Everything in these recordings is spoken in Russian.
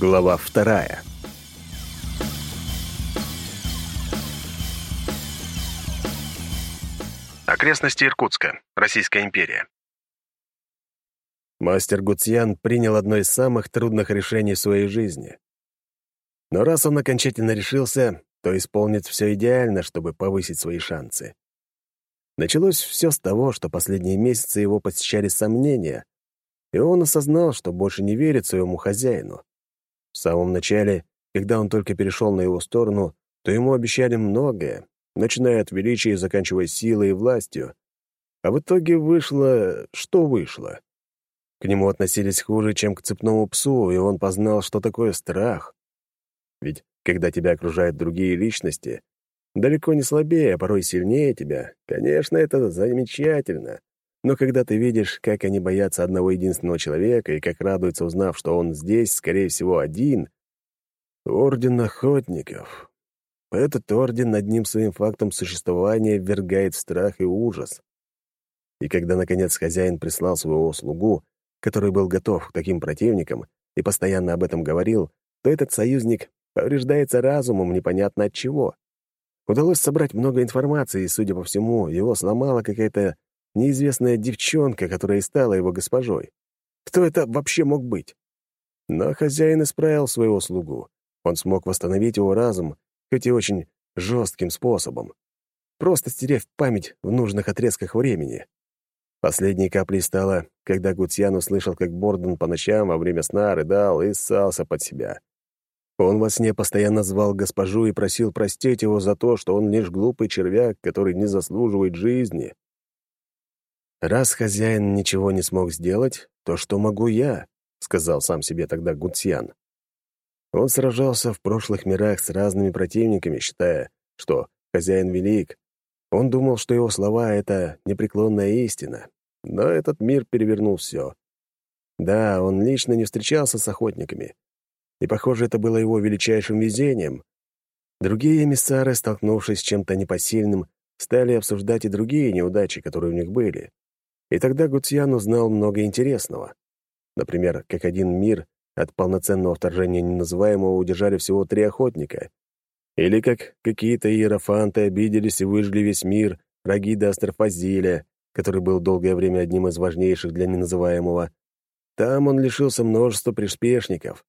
Глава вторая. Окрестности Иркутска. Российская империя. Мастер Гуцьян принял одно из самых трудных решений в своей жизни. Но раз он окончательно решился, то исполнит все идеально, чтобы повысить свои шансы. Началось все с того, что последние месяцы его посещали сомнения, и он осознал, что больше не верит своему хозяину. В самом начале, когда он только перешел на его сторону, то ему обещали многое, начиная от величия и заканчивая силой и властью. А в итоге вышло, что вышло. К нему относились хуже, чем к цепному псу, и он познал, что такое страх. Ведь когда тебя окружают другие личности, далеко не слабее, а порой сильнее тебя, конечно, это замечательно. Но когда ты видишь, как они боятся одного единственного человека и как радуются, узнав, что он здесь, скорее всего, один... Орден охотников. Этот орден одним своим фактом существования ввергает в страх и ужас. И когда, наконец, хозяин прислал своего слугу, который был готов к таким противникам и постоянно об этом говорил, то этот союзник повреждается разумом непонятно от чего. Удалось собрать много информации, и, судя по всему, его сломала какая-то неизвестная девчонка, которая и стала его госпожой. Кто это вообще мог быть? Но хозяин исправил своего слугу. Он смог восстановить его разум, хоть и очень жестким способом, просто стерев память в нужных отрезках времени. Последней каплей стало, когда Гутьян услышал, как Борден по ночам во время сна рыдал и ссался под себя. Он во сне постоянно звал госпожу и просил простить его за то, что он лишь глупый червяк, который не заслуживает жизни. «Раз хозяин ничего не смог сделать, то что могу я?» — сказал сам себе тогда Гуцьян. Он сражался в прошлых мирах с разными противниками, считая, что хозяин велик. Он думал, что его слова — это непреклонная истина. Но этот мир перевернул все. Да, он лично не встречался с охотниками. И, похоже, это было его величайшим везением. Другие эмиссары, столкнувшись с чем-то непосильным, стали обсуждать и другие неудачи, которые у них были. И тогда Гуцьян узнал много интересного. Например, как один мир от полноценного вторжения неназываемого удержали всего три охотника. Или как какие-то иерофанты обиделись и выжгли весь мир Рагида Астрофазиля, который был долгое время одним из важнейших для неназываемого. Там он лишился множества приспешников.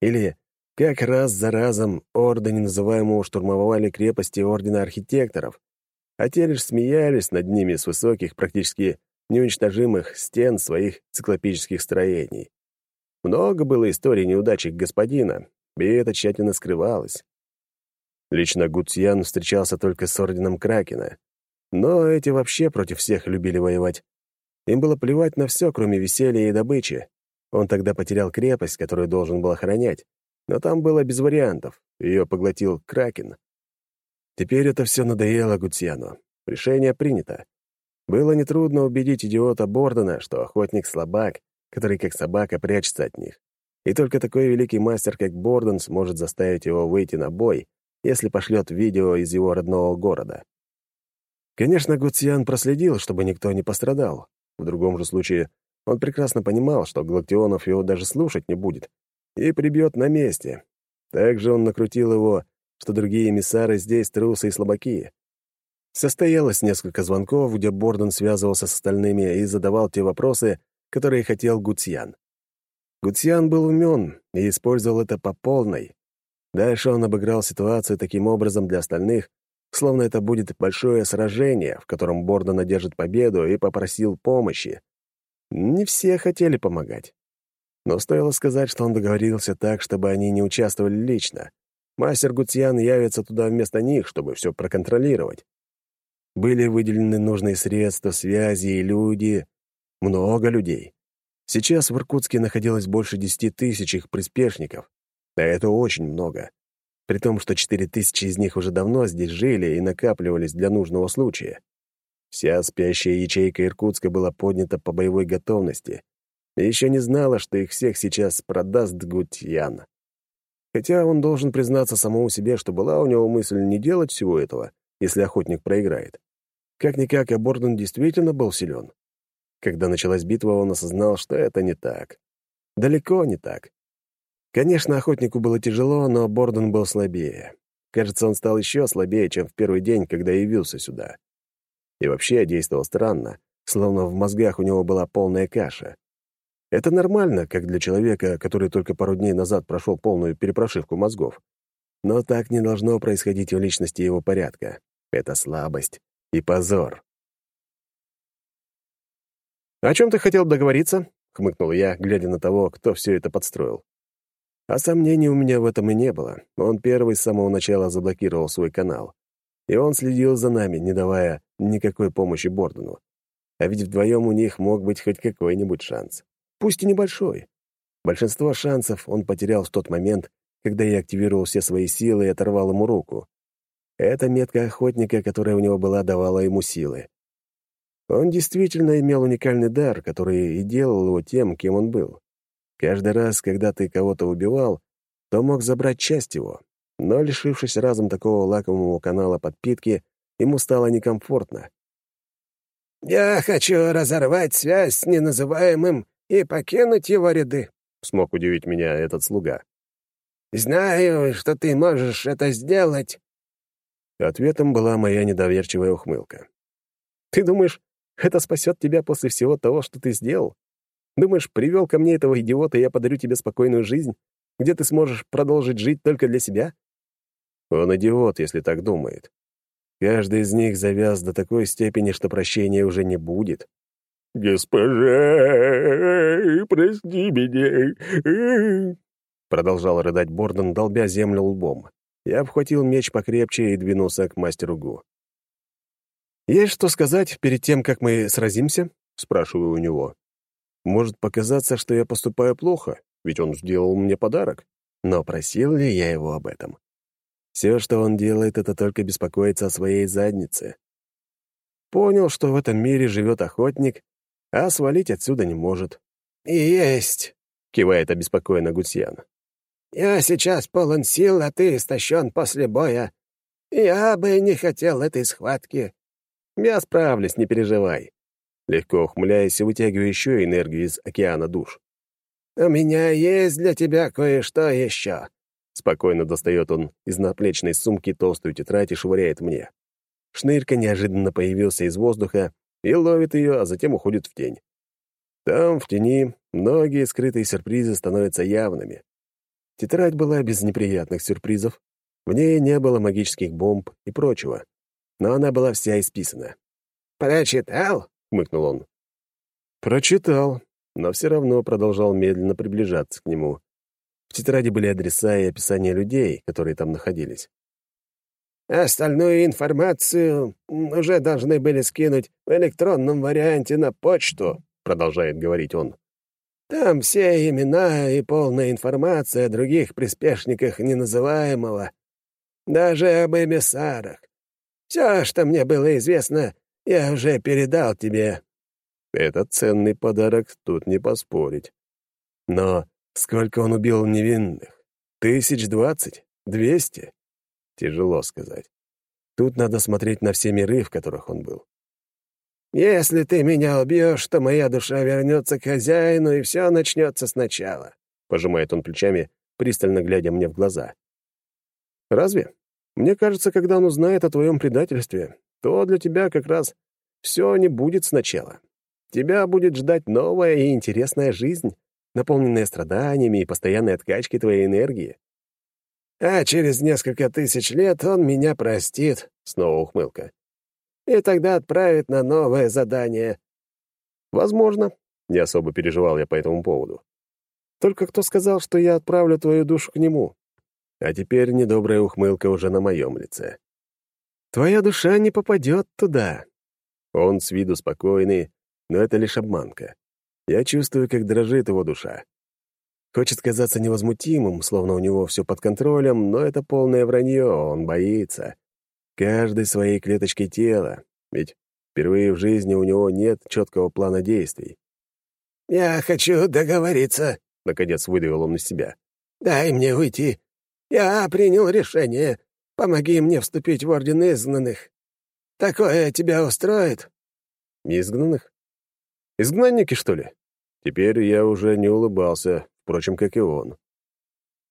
Или как раз за разом орды неназываемого штурмовали крепости Ордена Архитекторов, а те лишь смеялись над ними с высоких, практически неуничтожимых стен своих циклопических строений. Много было историй неудачи господина, и это тщательно скрывалось. Лично Гуцьян встречался только с орденом Кракена, но эти вообще против всех любили воевать. Им было плевать на все, кроме веселья и добычи. Он тогда потерял крепость, которую должен был охранять, но там было без вариантов. Ее поглотил Кракен. Теперь это все надоело Гуцьяну. Решение принято. Было нетрудно убедить идиота Бордена, что охотник слабак, который как собака прячется от них. И только такой великий мастер, как Борден, сможет заставить его выйти на бой, если пошлет видео из его родного города. Конечно, Гуциан проследил, чтобы никто не пострадал. В другом же случае он прекрасно понимал, что Галактионов его даже слушать не будет и прибьет на месте. Также он накрутил его, что другие эмиссары здесь трусы и слабаки. Состоялось несколько звонков, где Борден связывался с остальными и задавал те вопросы, которые хотел Гуцьян. Гуцьян был умен и использовал это по полной. Дальше он обыграл ситуацию таким образом для остальных, словно это будет большое сражение, в котором Борден одержит победу, и попросил помощи. Не все хотели помогать. Но стоило сказать, что он договорился так, чтобы они не участвовали лично. Мастер Гуцьян явится туда вместо них, чтобы все проконтролировать. Были выделены нужные средства, связи и люди. Много людей. Сейчас в Иркутске находилось больше десяти тысяч их приспешников. А это очень много. При том, что четыре тысячи из них уже давно здесь жили и накапливались для нужного случая. Вся спящая ячейка Иркутска была поднята по боевой готовности и еще не знала, что их всех сейчас продаст Гутьян. Хотя он должен признаться самому себе, что была у него мысль не делать всего этого, если охотник проиграет. Как-никак, а Борден действительно был силен. Когда началась битва, он осознал, что это не так. Далеко не так. Конечно, охотнику было тяжело, но Борден был слабее. Кажется, он стал еще слабее, чем в первый день, когда явился сюда. И вообще действовал странно, словно в мозгах у него была полная каша. Это нормально, как для человека, который только пару дней назад прошел полную перепрошивку мозгов. Но так не должно происходить в личности его порядка. Это слабость и позор. «О чем ты хотел договориться?» — хмыкнул я, глядя на того, кто все это подстроил. А сомнений у меня в этом и не было. Он первый с самого начала заблокировал свой канал. И он следил за нами, не давая никакой помощи Бордону. А ведь вдвоем у них мог быть хоть какой-нибудь шанс. Пусть и небольшой. Большинство шансов он потерял в тот момент, когда я активировал все свои силы и оторвал ему руку. Эта метка охотника, которая у него была, давала ему силы. Он действительно имел уникальный дар, который и делал его тем, кем он был. Каждый раз, когда ты кого-то убивал, то мог забрать часть его. Но, лишившись разом такого лакомого канала подпитки, ему стало некомфортно. «Я хочу разорвать связь с неназываемым и покинуть его ряды», — смог удивить меня этот слуга. «Знаю, что ты можешь это сделать». Ответом была моя недоверчивая ухмылка. «Ты думаешь, это спасет тебя после всего того, что ты сделал? Думаешь, привел ко мне этого идиота, и я подарю тебе спокойную жизнь, где ты сможешь продолжить жить только для себя? Он идиот, если так думает. Каждый из них завяз до такой степени, что прощения уже не будет. «Госпожа, прости меня!» Продолжал рыдать Бордон, долбя землю лбом. Я обхватил меч покрепче и двинулся к мастеру Гу. «Есть что сказать перед тем, как мы сразимся?» — спрашиваю у него. Может показаться, что я поступаю плохо, ведь он сделал мне подарок. Но просил ли я его об этом? Все, что он делает, это только беспокоиться о своей заднице. Понял, что в этом мире живет охотник, а свалить отсюда не может. «Есть!» — кивает обеспокоенно Гусьян. «Я сейчас полон сил, а ты истощен после боя. Я бы не хотел этой схватки». «Я справлюсь, не переживай. Легко ухмыляясь, вытягиваю еще энергию из океана душ. «У меня есть для тебя кое-что еще». Спокойно достает он из наплечной сумки толстую тетрадь и швыряет мне. Шнырька неожиданно появился из воздуха и ловит ее, а затем уходит в тень. Там, в тени, многие скрытые сюрпризы становятся явными. Тетрадь была без неприятных сюрпризов. В ней не было магических бомб и прочего. Но она была вся исписана. «Прочитал?» хмыкнул он. Прочитал, но все равно продолжал медленно приближаться к нему. В тетради были адреса и описания людей, которые там находились. «Остальную информацию уже должны были скинуть в электронном варианте на почту», — продолжает говорить он. «Там все имена и полная информация о других приспешниках неназываемого, даже об эмиссарах. Все, что мне было известно, я уже передал тебе». Это ценный подарок, тут не поспорить. Но сколько он убил невинных? Тысяч двадцать? Двести? Тяжело сказать. Тут надо смотреть на все миры, в которых он был. «Если ты меня убьешь, то моя душа вернется к хозяину, и все начнется сначала», — пожимает он плечами, пристально глядя мне в глаза. «Разве? Мне кажется, когда он узнает о твоем предательстве, то для тебя как раз все не будет сначала. Тебя будет ждать новая и интересная жизнь, наполненная страданиями и постоянной откачкой твоей энергии. А через несколько тысяч лет он меня простит, — снова ухмылка. И тогда отправит на новое задание. Возможно, не особо переживал я по этому поводу. Только кто сказал, что я отправлю твою душу к нему? А теперь недобрая ухмылка уже на моем лице. Твоя душа не попадет туда. Он с виду спокойный, но это лишь обманка. Я чувствую, как дрожит его душа. Хочет казаться невозмутимым, словно у него все под контролем, но это полное вранье, он боится. Каждой своей клеточкой тела, ведь впервые в жизни у него нет четкого плана действий. «Я хочу договориться», — наконец выдавил он из себя. «Дай мне уйти. Я принял решение. Помоги мне вступить в Орден Изгнанных. Такое тебя устроит?» «Изгнанных? Изгнанники, что ли?» Теперь я уже не улыбался, впрочем, как и он.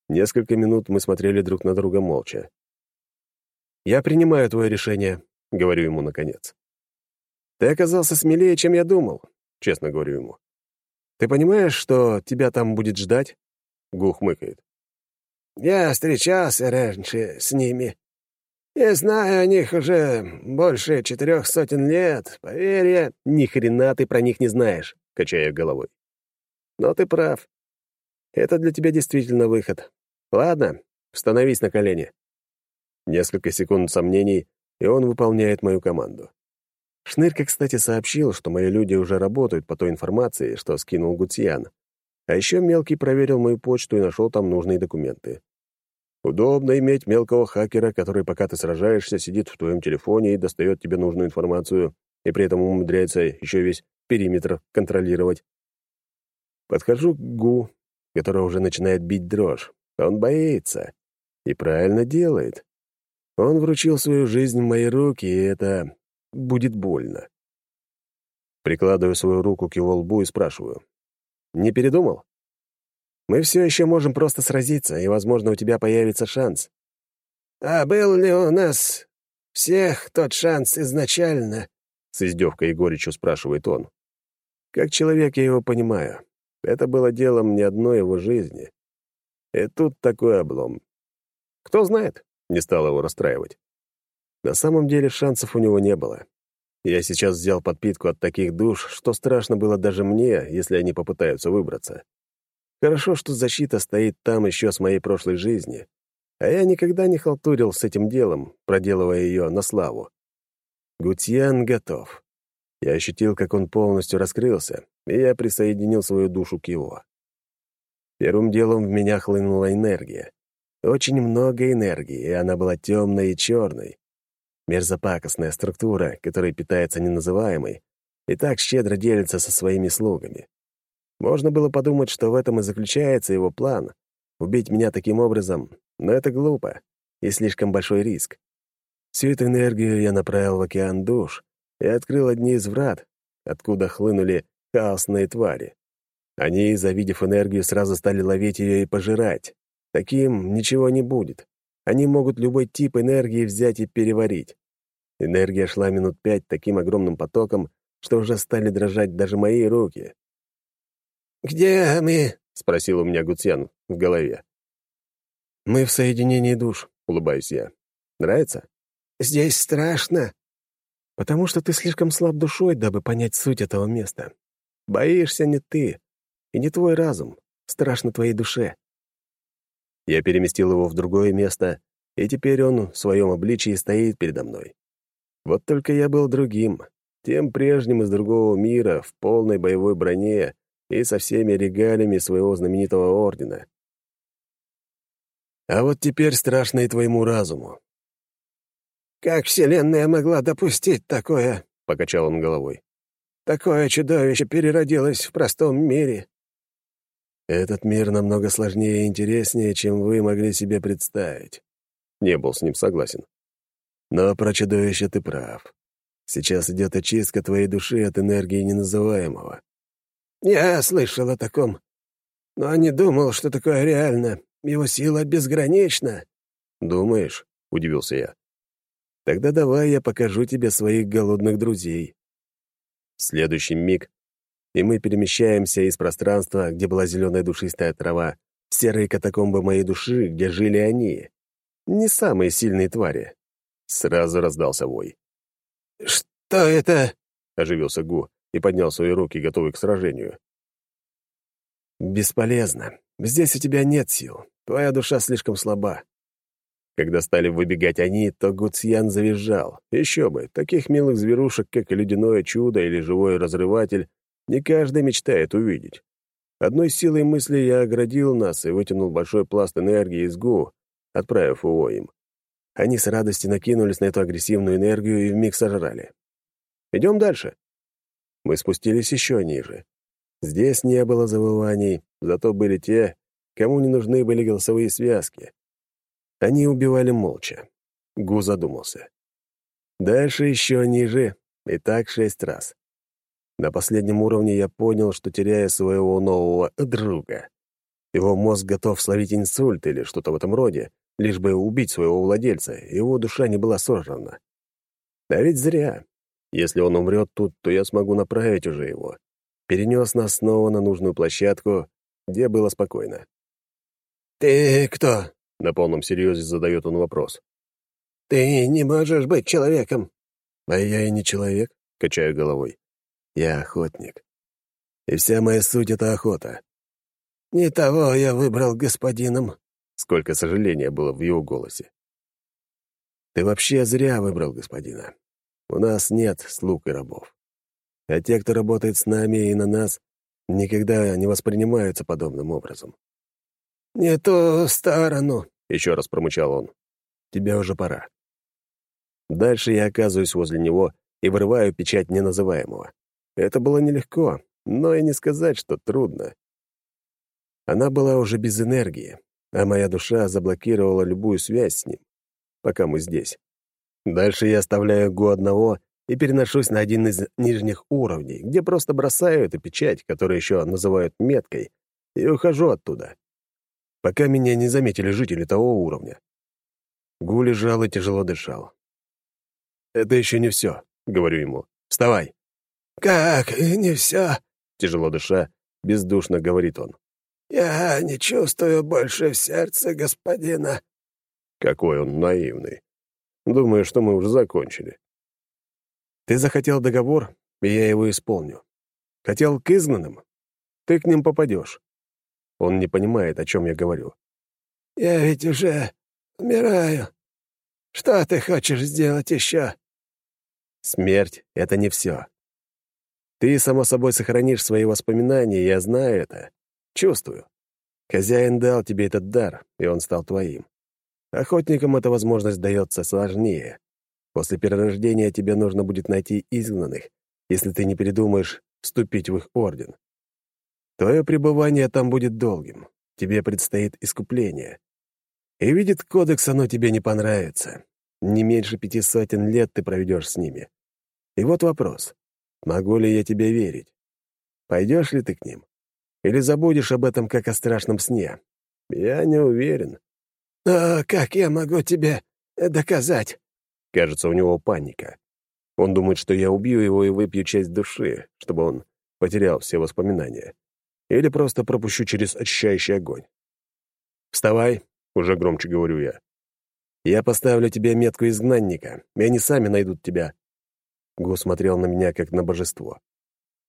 Несколько минут мы смотрели друг на друга молча. «Я принимаю твое решение», — говорю ему наконец. «Ты оказался смелее, чем я думал», — честно говорю ему. «Ты понимаешь, что тебя там будет ждать?» Гух мыкает. «Я встречался раньше с ними. Я знаю о них уже больше четырех сотен лет. Поверь я...» «Ни хрена ты про них не знаешь», — качаю головой. «Но ты прав. Это для тебя действительно выход. Ладно, становись на колени». Несколько секунд сомнений, и он выполняет мою команду. Шнырька, кстати, сообщил, что мои люди уже работают по той информации, что скинул Гутьян. А еще Мелкий проверил мою почту и нашел там нужные документы. Удобно иметь мелкого хакера, который, пока ты сражаешься, сидит в твоем телефоне и достает тебе нужную информацию, и при этом умудряется еще весь периметр контролировать. Подхожу к Гу, которого уже начинает бить дрожь. Он боится. И правильно делает. Он вручил свою жизнь в мои руки, и это будет больно. Прикладываю свою руку к его лбу и спрашиваю. «Не передумал? Мы все еще можем просто сразиться, и, возможно, у тебя появится шанс». «А был ли у нас всех тот шанс изначально?» С издевкой и горечью спрашивает он. Как человек я его понимаю. Это было делом не одной его жизни. И тут такой облом. Кто знает, не стал его расстраивать. На самом деле шансов у него не было. Я сейчас взял подпитку от таких душ, что страшно было даже мне, если они попытаются выбраться. Хорошо, что защита стоит там еще с моей прошлой жизни, а я никогда не халтурил с этим делом, проделывая ее на славу. Гутьян готов. Я ощутил, как он полностью раскрылся, и я присоединил свою душу к его. Первым делом в меня хлынула энергия. Очень много энергии, и она была темной и черной. Мерзопакостная структура, которая питается неназываемой, и так щедро делится со своими слугами. Можно было подумать, что в этом и заключается его план — убить меня таким образом, но это глупо и слишком большой риск. Всю эту энергию я направил в океан душ и открыл одни из врат, откуда хлынули хаосные твари. Они, завидев энергию, сразу стали ловить ее и пожирать. Таким ничего не будет. Они могут любой тип энергии взять и переварить. Энергия шла минут пять таким огромным потоком, что уже стали дрожать даже мои руки. «Где мы?» — спросил у меня Гуцьян в голове. «Мы в соединении душ», — улыбаюсь я. «Нравится?» «Здесь страшно». «Потому что ты слишком слаб душой, дабы понять суть этого места. Боишься не ты, и не твой разум. Страшно твоей душе. Я переместил его в другое место, и теперь он в своем обличии стоит передо мной. Вот только я был другим, тем прежним из другого мира, в полной боевой броне и со всеми регалиями своего знаменитого ордена. А вот теперь страшно и твоему разуму. «Как Вселенная могла допустить такое?» — покачал он головой. «Такое чудовище переродилось в простом мире. Этот мир намного сложнее и интереснее, чем вы могли себе представить. Не был с ним согласен. Но про чудовище ты прав. Сейчас идет очистка твоей души от энергии неназываемого. Я слышал о таком, но не думал, что такое реально. Его сила безгранична. Думаешь? — удивился я. Тогда давай я покажу тебе своих голодных друзей. В следующий миг и мы перемещаемся из пространства, где была зеленая душистая трава, в серые катакомбы моей души, где жили они. Не самые сильные твари. Сразу раздался вой. «Что это?» — оживился Гу и поднял свои руки, готовый к сражению. «Бесполезно. Здесь у тебя нет сил. Твоя душа слишком слаба». Когда стали выбегать они, то Гуцьян завизжал. Еще бы, таких милых зверушек, как ледяное чудо или живой разрыватель, не каждый мечтает увидеть. Одной силой мысли я оградил нас и вытянул большой пласт энергии из ГУ, отправив его им. Они с радостью накинулись на эту агрессивную энергию и вмиг сожрали. Идем дальше. Мы спустились еще ниже. Здесь не было завываний, зато были те, кому не нужны были голосовые связки. Они убивали молча. Гу задумался. Дальше еще ниже, и так шесть раз. На последнем уровне я понял, что теряю своего нового друга. Его мозг готов словить инсульт или что-то в этом роде, лишь бы убить своего владельца, его душа не была сожрана. Да ведь зря. Если он умрет тут, то я смогу направить уже его. Перенес нас снова на нужную площадку, где было спокойно. «Ты кто?» — на полном серьезе задает он вопрос. «Ты не можешь быть человеком». «А я и не человек», — качаю головой. «Я охотник. И вся моя суть — это охота». «Не того я выбрал господином», — сколько сожаления было в его голосе. «Ты вообще зря выбрал господина. У нас нет слуг и рабов. А те, кто работает с нами и на нас, никогда не воспринимаются подобным образом. «Не ту сторону», — еще раз промычал он. «Тебе уже пора». Дальше я оказываюсь возле него и вырываю печать неназываемого. Это было нелегко, но и не сказать, что трудно. Она была уже без энергии, а моя душа заблокировала любую связь с ним, пока мы здесь. Дальше я оставляю Гу одного и переношусь на один из нижних уровней, где просто бросаю эту печать, которую еще называют меткой, и ухожу оттуда. Пока меня не заметили жители того уровня. Гу лежал и тяжело дышал. «Это еще не все», — говорю ему. «Вставай». «Как не все?» — тяжело дыша, бездушно говорит он. «Я не чувствую больше в сердце господина». Какой он наивный. Думаю, что мы уже закончили. Ты захотел договор, и я его исполню. Хотел к изгнанным? Ты к ним попадешь. Он не понимает, о чем я говорю. Я ведь уже умираю. Что ты хочешь сделать еще? Смерть — это не все. Ты, само собой, сохранишь свои воспоминания, я знаю это. Чувствую. Хозяин дал тебе этот дар, и он стал твоим. Охотникам эта возможность дается сложнее. После перерождения тебе нужно будет найти изгнанных, если ты не передумаешь вступить в их орден. Твое пребывание там будет долгим. Тебе предстоит искупление. И видит кодекс, оно тебе не понравится. Не меньше пяти сотен лет ты проведешь с ними. И вот вопрос. Могу ли я тебе верить? Пойдешь ли ты к ним? Или забудешь об этом, как о страшном сне? Я не уверен. «Но как я могу тебе доказать?» Кажется, у него паника. Он думает, что я убью его и выпью часть души, чтобы он потерял все воспоминания. Или просто пропущу через очищающий огонь. «Вставай», — уже громче говорю я. «Я поставлю тебе метку изгнанника, и они сами найдут тебя». Гу смотрел на меня, как на божество.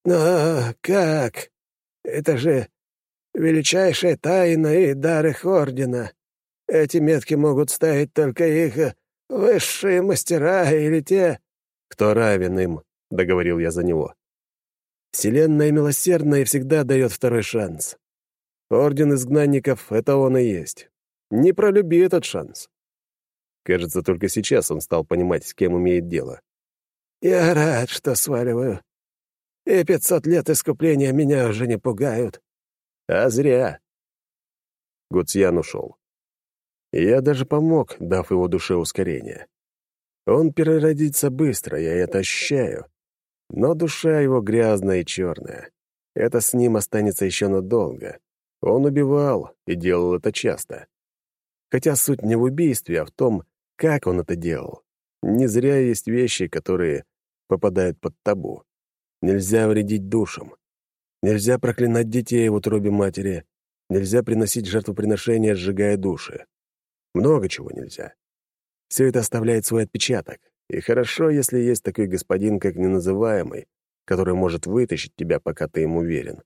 «Но как? Это же величайшая тайна и дар их ордена. Эти метки могут ставить только их э, высшие мастера или те...» «Кто равен им», — договорил я за него. «Вселенная милосердная всегда дает второй шанс. Орден изгнанников — это он и есть. Не пролюби этот шанс». Кажется, только сейчас он стал понимать, с кем имеет дело. «Я рад, что сваливаю. И пятьсот лет искупления меня уже не пугают». «А зря». Гуцьян ушел я даже помог, дав его душе ускорение. Он переродится быстро, я это ощущаю. Но душа его грязная и черная. Это с ним останется еще надолго. Он убивал и делал это часто. Хотя суть не в убийстве, а в том, как он это делал. Не зря есть вещи, которые попадают под табу. Нельзя вредить душам. Нельзя проклинать детей в утробе матери. Нельзя приносить жертвоприношения, сжигая души. Много чего нельзя. Все это оставляет свой отпечаток. И хорошо, если есть такой господин, как неназываемый, который может вытащить тебя, пока ты ему уверен.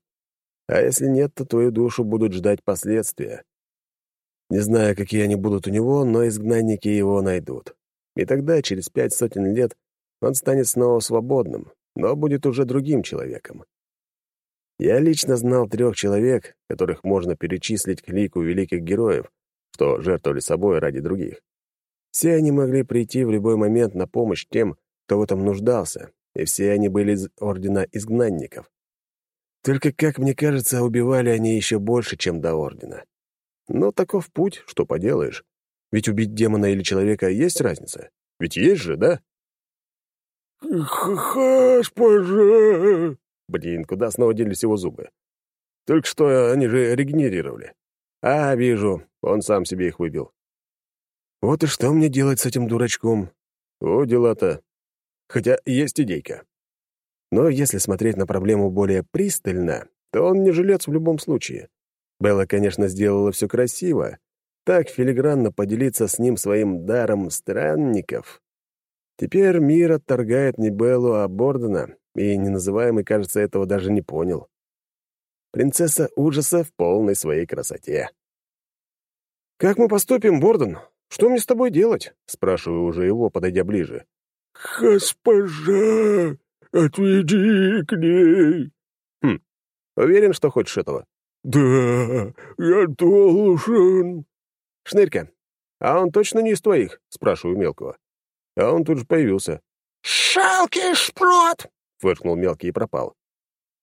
А если нет, то твою душу будут ждать последствия. Не знаю, какие они будут у него, но изгнанники его найдут. И тогда, через пять сотен лет, он станет снова свободным, но будет уже другим человеком. Я лично знал трех человек, которых можно перечислить к лику великих героев, что жертвовали собой ради других. Все они могли прийти в любой момент на помощь тем, кто в этом нуждался, и все они были из Ордена Изгнанников. Только, как мне кажется, убивали они еще больше, чем до Ордена. Но таков путь, что поделаешь. Ведь убить демона или человека есть разница? Ведь есть же, да? «Госпожа!» Блин, куда снова делись его зубы? Только что они же регенерировали. А, вижу, он сам себе их выбил. Вот и что мне делать с этим дурачком? О, дела-то. Хотя есть идейка. Но если смотреть на проблему более пристально, то он не жилец в любом случае. Белла, конечно, сделала все красиво. Так филигранно поделиться с ним своим даром странников. Теперь мир отторгает не Беллу, а Бордена, и неназываемый, кажется, этого даже не понял. Принцесса ужаса в полной своей красоте. «Как мы поступим, Борден? Что мне с тобой делать?» — спрашиваю уже его, подойдя ближе. «Госпожа, отведи к ней!» «Хм, уверен, что хочешь этого?» «Да, я должен!» «Шнырька, а он точно не из твоих?» — спрашиваю мелкого. А он тут же появился. «Шалкий шпрот!» — фыркнул мелкий и пропал.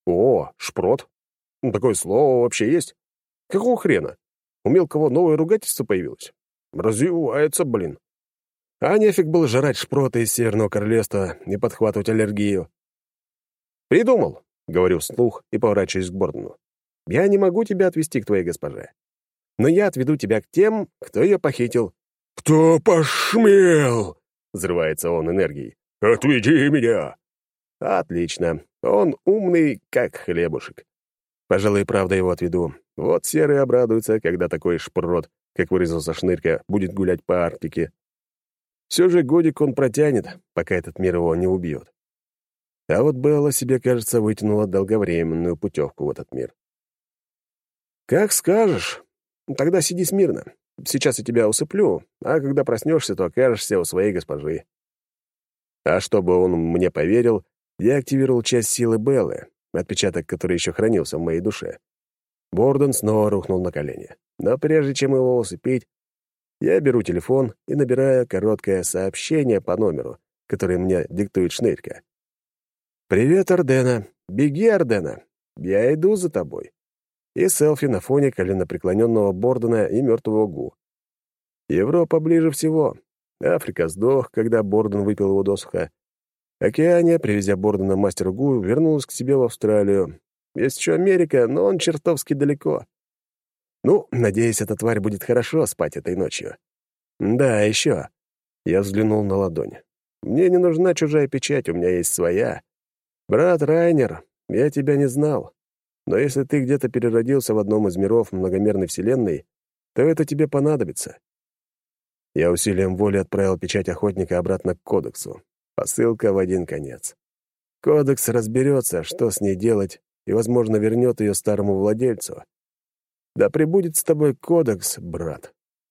«О, шпрот! Ну, такое слово вообще есть? Какого хрена? У мелкого новое ругательство появилось? Развивается, блин. А нефиг было жрать шпроты из Северного Королевства и подхватывать аллергию. «Придумал», — говорю вслух и поворачиваюсь к Бордену. «Я не могу тебя отвезти к твоей госпоже. Но я отведу тебя к тем, кто ее похитил». «Кто пошмел?» — взрывается он энергией. «Отведи меня!» «Отлично. Он умный, как хлебушек. Пожалуй, правда его отведу. Вот Серый обрадуется, когда такой шпрот, как выразился Шнырька, будет гулять по Арктике. Все же годик он протянет, пока этот мир его не убьет. А вот Белла себе, кажется, вытянула долговременную путевку в этот мир. «Как скажешь. Тогда сиди смирно. Сейчас я тебя усыплю, а когда проснешься, то окажешься у своей госпожи». А чтобы он мне поверил, я активировал часть силы Беллы, отпечаток, который еще хранился в моей душе. Бордон снова рухнул на колени. Но прежде чем его усыпить, я беру телефон и набираю короткое сообщение по номеру, который мне диктует Шнырька. «Привет, Ардена. Беги, Ардена. Я иду за тобой». И селфи на фоне коленопреклоненного Бордона и мертвого Гу. Европа ближе всего. Африка сдох, когда Бордон выпил его досуха. Океания, привезя Бордона мастеру Гу, вернулась к себе в Австралию. Есть еще Америка, но он чертовски далеко. Ну, надеюсь, эта тварь будет хорошо спать этой ночью. Да, еще. Я взглянул на ладонь. Мне не нужна чужая печать, у меня есть своя. Брат Райнер, я тебя не знал. Но если ты где-то переродился в одном из миров многомерной вселенной, то это тебе понадобится. Я усилием воли отправил печать охотника обратно к кодексу. Посылка в один конец. Кодекс разберется, что с ней делать, и, возможно, вернет ее старому владельцу. Да пребудет с тобой кодекс, брат.